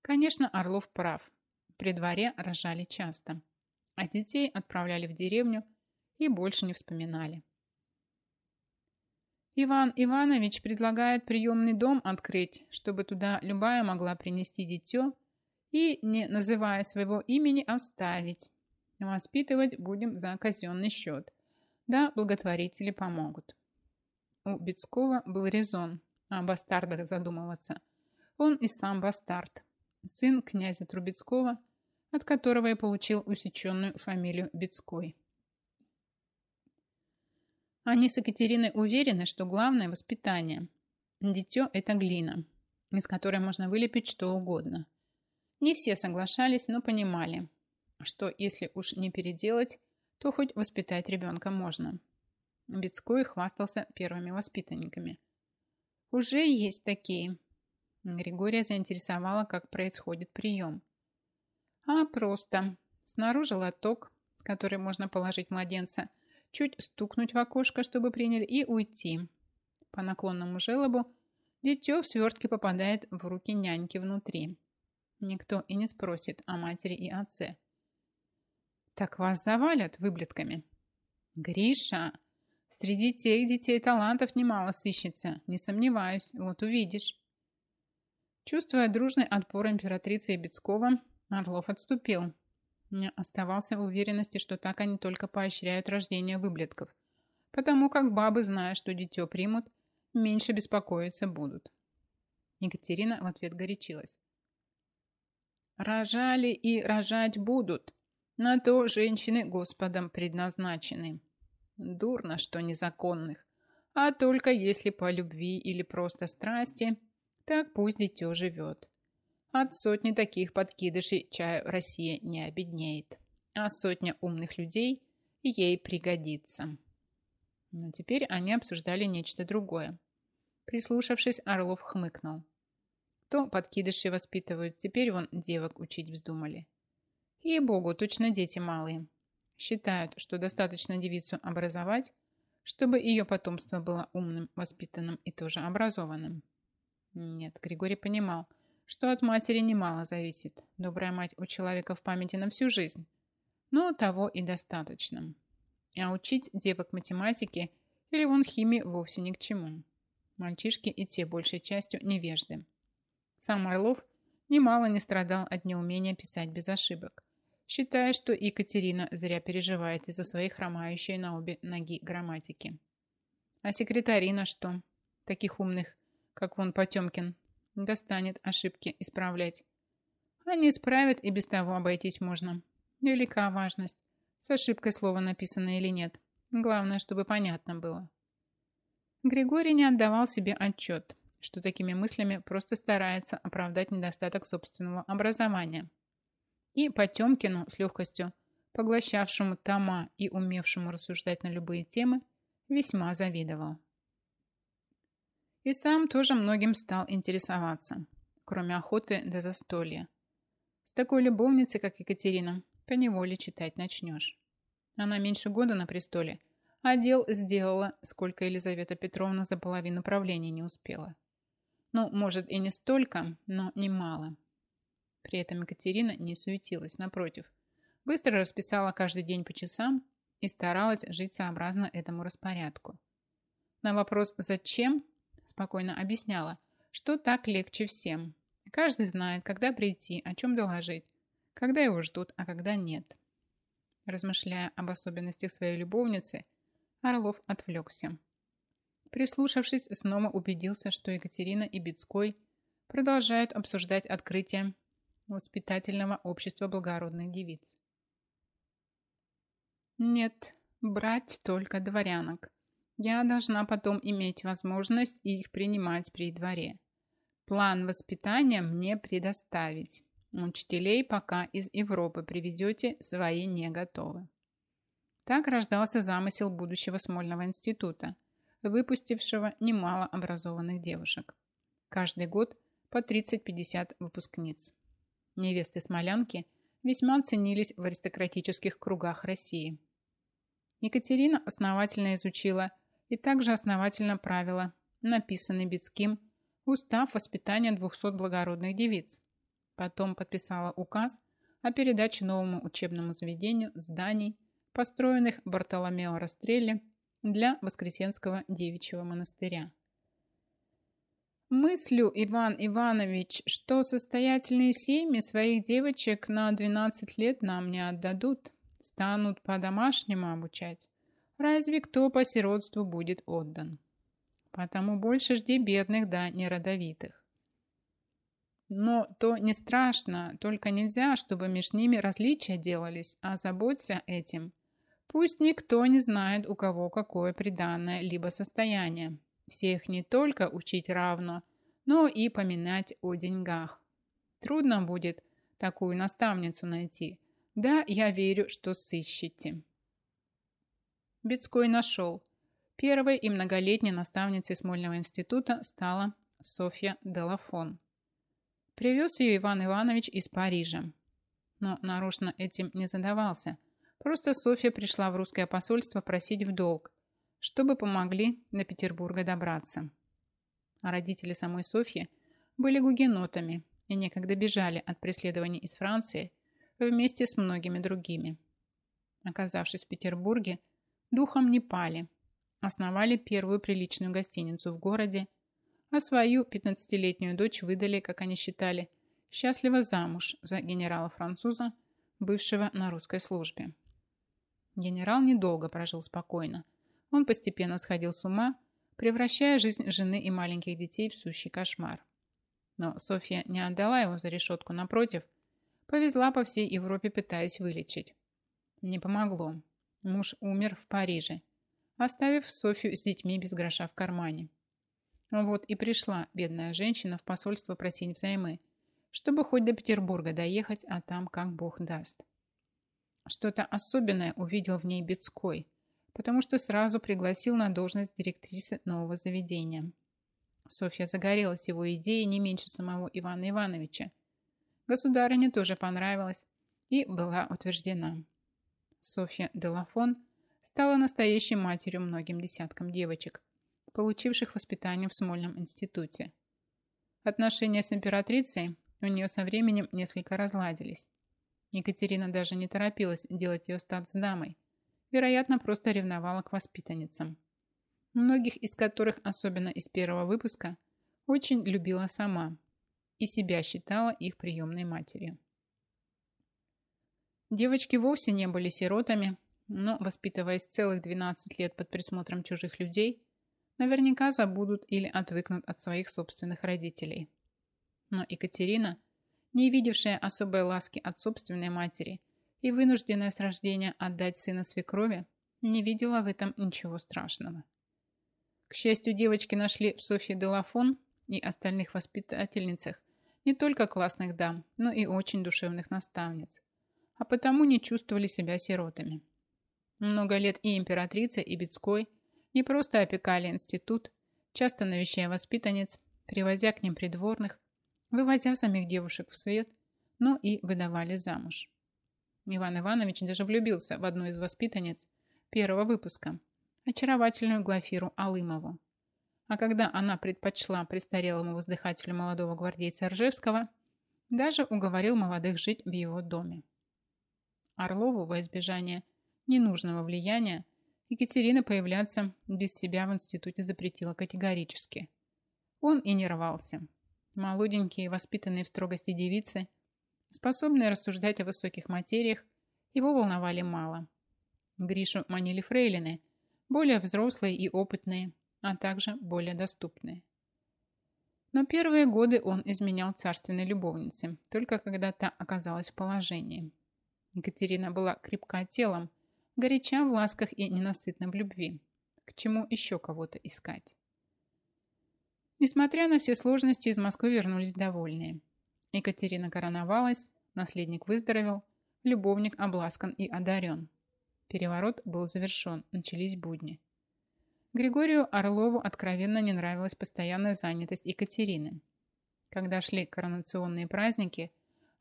Конечно, Орлов прав. При дворе рожали часто, а детей отправляли в деревню и больше не вспоминали. Иван Иванович предлагает приемный дом открыть, чтобы туда любая могла принести дитё и, не называя своего имени, оставить. Воспитывать будем за казенный счет. Да, благотворители помогут. У Бецкова был резон о бастардах задумываться. Он и сам бастард, сын князя Трубецкого, от которого я получил усеченную фамилию Бецкой. Они с Екатериной уверены, что главное – воспитание. Дитё – это глина, из которой можно вылепить что угодно. Не все соглашались, но понимали, что если уж не переделать, то хоть воспитать ребенка можно. Бецкой хвастался первыми воспитанниками. «Уже есть такие». Григория заинтересовала, как происходит прием. «А просто. Снаружи лоток, в который можно положить младенца – чуть стукнуть в окошко, чтобы приняли, и уйти. По наклонному желобу дитё в свертке попадает в руки няньки внутри. Никто и не спросит о матери и отце. «Так вас завалят выблетками». «Гриша, среди тех детей талантов немало сыщется, не сомневаюсь, вот увидишь». Чувствуя дружный отпор императрицы Ибицкого, Орлов отступил, оставался в уверенности, что так они только поощряют рождение выблетков, потому как бабы, зная, что дитё примут, меньше беспокоиться будут. Екатерина в ответ горячилась. «Рожали и рожать будут. На то женщины Господом предназначены. Дурно, что незаконных. А только если по любви или просто страсти, так пусть дитё живет. От сотни таких подкидышей чаю Россия не обеднеет, а сотня умных людей ей пригодится. Но теперь они обсуждали нечто другое. Прислушавшись, Орлов хмыкнул. То подкидыши воспитывают, теперь вон девок учить вздумали. Ей-богу, точно дети малые. Считают, что достаточно девицу образовать, чтобы ее потомство было умным, воспитанным и тоже образованным. Нет, Григорий понимал – что от матери немало зависит. Добрая мать у человека в памяти на всю жизнь. Но того и достаточно. А учить девок математике или вон химии вовсе ни к чему. Мальчишки и те большей частью невежды. Сам Орлов немало не страдал от неумения писать без ошибок, считая, что Екатерина зря переживает из-за своей хромающей на обе ноги грамматики. А секретарина что? Таких умных, как вон Потемкин, достанет ошибки исправлять. Они исправят, и без того обойтись можно. Велика важность, с ошибкой слово написано или нет. Главное, чтобы понятно было. Григорий не отдавал себе отчет, что такими мыслями просто старается оправдать недостаток собственного образования. И Потемкину с легкостью, поглощавшему тома и умевшему рассуждать на любые темы, весьма завидовал. И сам тоже многим стал интересоваться, кроме охоты до застолья. С такой любовницей, как Екатерина, поневоле читать начнешь. Она меньше года на престоле, А дел сделала, сколько Елизавета Петровна за половину правления не успела. Ну, может, и не столько, но немало. При этом Екатерина не суетилась, напротив. Быстро расписала каждый день по часам и старалась жить сообразно этому распорядку. На вопрос «зачем?» Спокойно объясняла, что так легче всем. Каждый знает, когда прийти, о чем доложить, когда его ждут, а когда нет. Размышляя об особенностях своей любовницы, Орлов отвлекся. Прислушавшись, снова убедился, что Екатерина и Бецкой продолжают обсуждать открытие воспитательного общества благородных девиц. Нет, брать только дворянок. Я должна потом иметь возможность их принимать при дворе. План воспитания мне предоставить. Учителей пока из Европы привезете, свои не готовы. Так рождался замысел будущего Смольного института, выпустившего немало образованных девушек. Каждый год по 30-50 выпускниц. Невесты смолянки весьма ценились в аристократических кругах России. Екатерина основательно изучила и также основательно правила, написанный Бецким, устав воспитания 200 благородных девиц, Потом подписала указ о передаче новому учебному заведению зданий, построенных Бартоломео Растрелли для Воскресенского девичьего монастыря. Мыслю, Иван Иванович, что состоятельные семьи своих девочек на 12 лет нам не отдадут, станут по-домашнему обучать. Разве кто по сиротству будет отдан? Потому больше жди бедных да неродовитых. Но то не страшно, только нельзя, чтобы между ними различия делались, а заботься этим. Пусть никто не знает, у кого какое приданное либо состояние. Всех не только учить равно, но и поминать о деньгах. Трудно будет такую наставницу найти. Да, я верю, что сыщете. Бецкой нашел. Первой и многолетней наставницей Смольного института стала Софья Делафон. Привез ее Иван Иванович из Парижа. Но нарочно этим не задавался. Просто Софья пришла в русское посольство просить в долг, чтобы помогли до Петербурга добраться. А родители самой Софьи были гугенотами и некогда бежали от преследований из Франции вместе с многими другими. Оказавшись в Петербурге, духом не пали, основали первую приличную гостиницу в городе а свою 15-летнюю дочь выдали, как они считали, счастливо замуж за генерала-француза, бывшего на русской службе. Генерал недолго прожил спокойно. Он постепенно сходил с ума, превращая жизнь жены и маленьких детей в сущий кошмар. Но Софья не отдала его за решетку, напротив, повезла по всей Европе, пытаясь вылечить. Не помогло. Муж умер в Париже, оставив Софью с детьми без гроша в кармане. Вот и пришла бедная женщина в посольство просить взаймы, чтобы хоть до Петербурга доехать, а там как бог даст. Что-то особенное увидел в ней Бецкой, потому что сразу пригласил на должность директрисы нового заведения. Софья загорелась его идеей не меньше самого Ивана Ивановича. Государыне тоже понравилось и была утверждена. Софья Делафон стала настоящей матерью многим десяткам девочек – получивших воспитание в Смольном институте. Отношения с императрицей у нее со временем несколько разладились. Екатерина даже не торопилась делать ее статсдамой, вероятно, просто ревновала к воспитанницам, многих из которых, особенно из первого выпуска, очень любила сама и себя считала их приемной матерью. Девочки вовсе не были сиротами, но, воспитываясь целых 12 лет под присмотром чужих людей, наверняка забудут или отвыкнут от своих собственных родителей. Но Екатерина, не видевшая особой ласки от собственной матери и вынужденная с рождения отдать сына свекрови, не видела в этом ничего страшного. К счастью, девочки нашли в Софье Делафон и остальных воспитательницах не только классных дам, но и очень душевных наставниц, а потому не чувствовали себя сиротами. Много лет и императрица, и Бецкой – не просто опекали институт, часто навещая воспитанниц, привозя к ним придворных, выводя самих девушек в свет, но и выдавали замуж. Иван Иванович даже влюбился в одну из воспитанниц первого выпуска, очаровательную Глафиру Алымову. А когда она предпочла престарелому воздыхателю молодого гвардейца Ржевского, даже уговорил молодых жить в его доме. Орлову во избежание ненужного влияния Екатерина появляться без себя в институте запретила категорически. Он и не рвался. Молоденькие, воспитанные в строгости девицы, способные рассуждать о высоких материях, его волновали мало. Гришу манили фрейлины, более взрослые и опытные, а также более доступные. Но первые годы он изменял царственной любовнице, только когда та оказалась в положении. Екатерина была крепка телом, горяча в ласках и ненасытна в любви. К чему еще кого-то искать? Несмотря на все сложности, из Москвы вернулись довольные. Екатерина короновалась, наследник выздоровел, любовник обласкан и одарен. Переворот был завершен, начались будни. Григорию Орлову откровенно не нравилась постоянная занятость Екатерины. Когда шли коронационные праздники,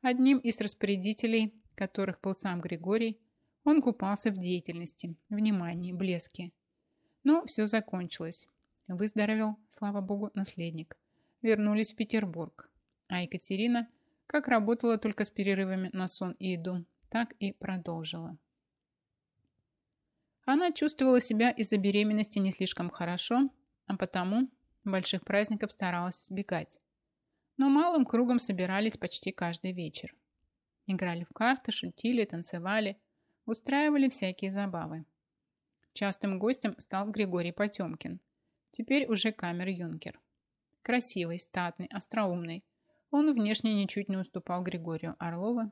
одним из распорядителей, которых был сам Григорий, он купался в деятельности, внимании, блеске. Но все закончилось. Выздоровел, слава богу, наследник. Вернулись в Петербург. А Екатерина, как работала только с перерывами на сон и еду, так и продолжила. Она чувствовала себя из-за беременности не слишком хорошо, а потому больших праздников старалась избегать. Но малым кругом собирались почти каждый вечер. Играли в карты, шутили, танцевали, устраивали всякие забавы. Частым гостем стал Григорий Потемкин, теперь уже камер-юнкер. Красивый, статный, остроумный, он внешне ничуть не уступал Григорию Орлову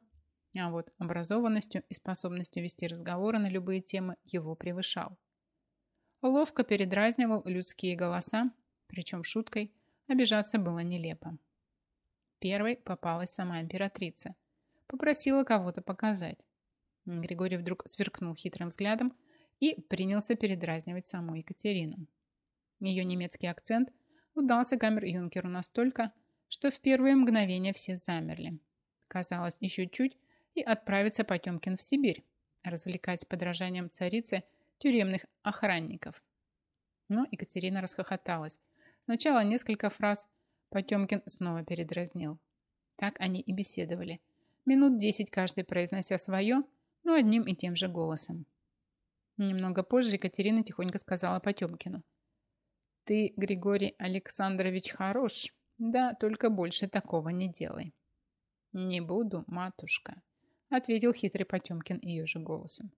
а вот образованностью и способностью вести разговоры на любые темы его превышал. Ловко передразнивал людские голоса, причем шуткой, обижаться было нелепо. Первой попалась сама императрица. Попросила кого-то показать. Григорий вдруг сверкнул хитрым взглядом и принялся передразнивать саму Екатерину. Ее немецкий акцент удался камер-юнкеру настолько, что в первые мгновения все замерли. Казалось, еще чуть, и отправится Потемкин в Сибирь, развлекать с подражанием царицы тюремных охранников. Но Екатерина расхохоталась. Сначала несколько фраз Потемкин снова передразнил. Так они и беседовали. Минут десять каждый произнося свое, но одним и тем же голосом. Немного позже Екатерина тихонько сказала Потемкину. «Ты, Григорий Александрович, хорош, да, только больше такого не делай». «Не буду, матушка», ответил хитрый Потемкин ее же голосом.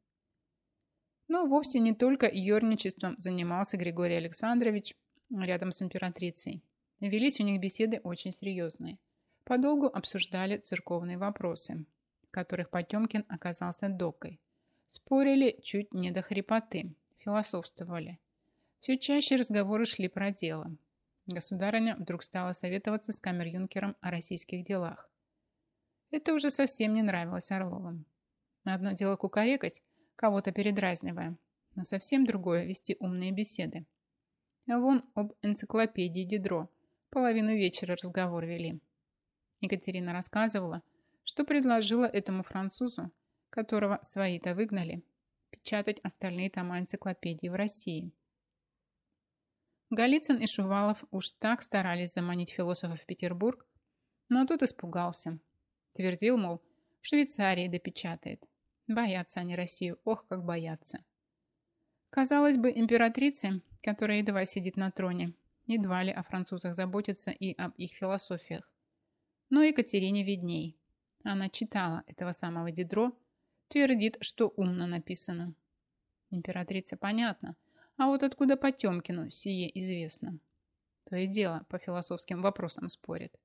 Но вовсе не только ерничеством занимался Григорий Александрович рядом с императрицей. Велись у них беседы очень серьезные. Подолгу обсуждали церковные вопросы, в которых Потемкин оказался докой. Спорили чуть не до хрипоты, философствовали. Все чаще разговоры шли про дело. Государыня вдруг стала советоваться с камер-юнкером о российских делах. Это уже совсем не нравилось Орловым. Одно дело кукарекать, кого-то передразнивая, но совсем другое – вести умные беседы. А вон об энциклопедии Дидро половину вечера разговор вели. Екатерина рассказывала, что предложила этому французу, которого свои-то выгнали, печатать остальные тома энциклопедии в России. Голицын и Шувалов уж так старались заманить философа в Петербург, но тот испугался – Твердил, мол, в Швейцарии допечатает. Боятся они Россию, ох, как боятся. Казалось бы, императрице, которая едва сидит на троне, едва ли о французах заботится и об их философиях. Но Екатерине видней. Она читала этого самого Дидро, твердит, что умно написано. Императрица понятно, а вот откуда Потемкину сие известно. То и дело по философским вопросам спорит.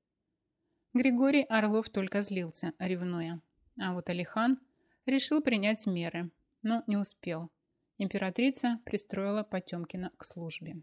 Григорий Орлов только злился, ревнуя. А вот Алихан решил принять меры, но не успел. Императрица пристроила Потемкина к службе.